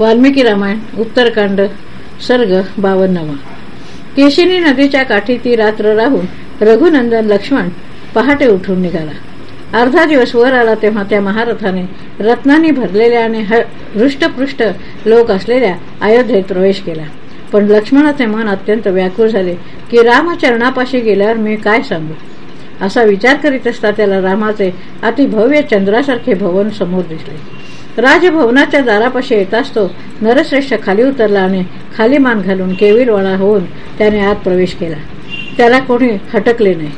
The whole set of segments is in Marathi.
वाल्मिकी रामायण उत्तरकांड सर्ग बावन्नवा. केशिनी नदीच्या काठी ती रात्र राहून रघुनंदन लक्ष्मण पहाटे उठून निघाला. अर्धा दिवस वर आला तेव्हा त्या महारथाने रत्नांनी भरलेल्या आणि हृष्टपृष्ट लोक असलेल्या अयोध्येत प्रवेश केला. पण लक्ष्मणाचे मन अत्यंत व्याकुळ झाले की रामचरणापाशी गेल्यावर मी काय सांगू? असा विचार करीत असता त्याला रामाचे अतिभव्य चंद्रासारखे भवन समोर दिसले. राजभवनाच्या दारापाशी येताच तो नरश्रेष्ठ खाली उतरला आणि खाली मान घालून केविलवाळा होऊन त्याने आत प्रवेश केला. त्याला कोणी हटकले नाही.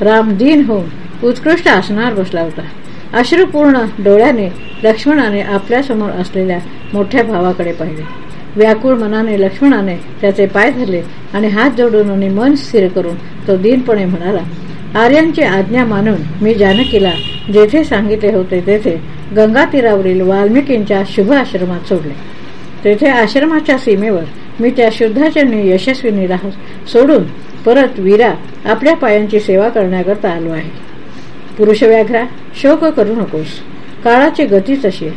राम दीन होऊन उत्कृष्ट आसनावर बसला होता. अश्रुपूर्ण डोळ्याने लक्ष्मणाने आपल्यासमोर असलेल्या मोठ्या भावाकडे पाहिले. व्याकुळ मनाने लक्ष्मणाने त्याचे पाय धरले आणि हात जोडून आणि मन स्थिर करून तो दीनपणे म्हणाला आर्यांची आज्ञा मानून मी जानकीला जेथे सांगितले होते तेथे गंगा तीरावरील वाल्मिकींच्या शुभ आश्रमात सोडले. तेथे आश्रमाच्या सीमेवर मी त्या शुद्धाचरणी यशस्वी राह सोडून परत वीरा आपल्या पायांची सेवा करण्याकरता आलो आहे. पुरुष व्याघ्रा शोक करू नकोस. काळाची गतीच अशी आहे.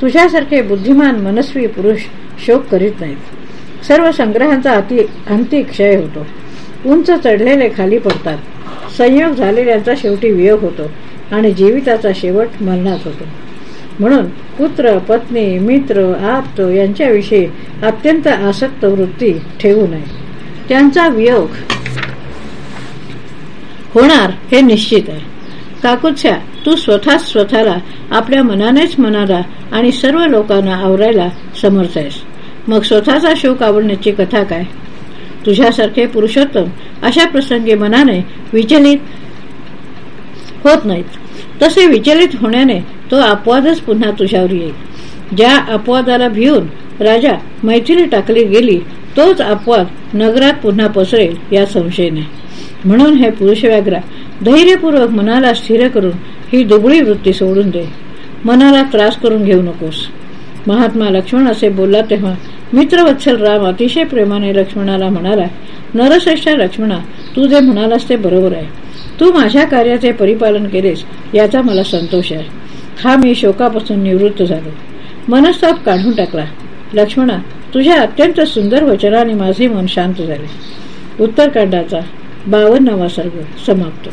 तुझ्यासारखे बुद्धिमान मनस्वी पुरुष शोक करीत नाहीत. सर्व संग्रहांचा अति अंतिक क्षय होतो. उंच चढलेले खाली पडतात. संयोग झालेल्यांचा शेवटी वियोग होतो. आणि जीविताचा शेवट मरणात होतो. म्हणून पुत्र पत्नी मित्र आप्त यांच्याविषयी अत्यंत आसक्त वृत्ती ठेवू नये. त्यांचा वियोग होणार हे निश्चित आहे. काकुच्या तू स्वतःच स्वतःला आपल्या मनानेच मनाला आणि सर्व लोकांना आवरायला समर्थ आहेस. मग स्वतःचा शोक आवडण्याची कथा काय? तुझ्यासारखे पुरुषोत्तम अशा प्रसंगी मनाने विचलित होत नाहीत. तसे विचलित होण्याने तो अपवादच पुन्हा तुझ्यावर येईल. ज्या अपवादाला भिवून राजा मैथिली टाकली गेली तोच अपवाद नगरात पुन्हा पसरेल या संशयने म्हणून हे पुरुष व्याघ्रा धैर्यपूर्वक मनाला स्थिर करून ही दुबळी वृत्ती सोडून दे. मनाला त्रास करून घेऊ नकोस. महात्मा लक्ष्मण असे बोलला तेव्हा मित्रवत्सल राम अतिशय प्रेमाने लक्ष्मणाला म्हणाला नरश्रेष्ठ लक्ष्मणा तू जे म्हणालास ते बरोबर आहे. तू माझ्या कार्याचे परिपालन केलेस याचा मला संतोष आहे. हा मी शोकापासून निवृत्त झालो. मनस्ताप काढून टाकला. लक्ष्मणा तुझ्या अत्यंत सुंदर वचनाने माझे मन शांत झाले. उत्तरकांडाचा बावन्नावा सर्ग समाप्त.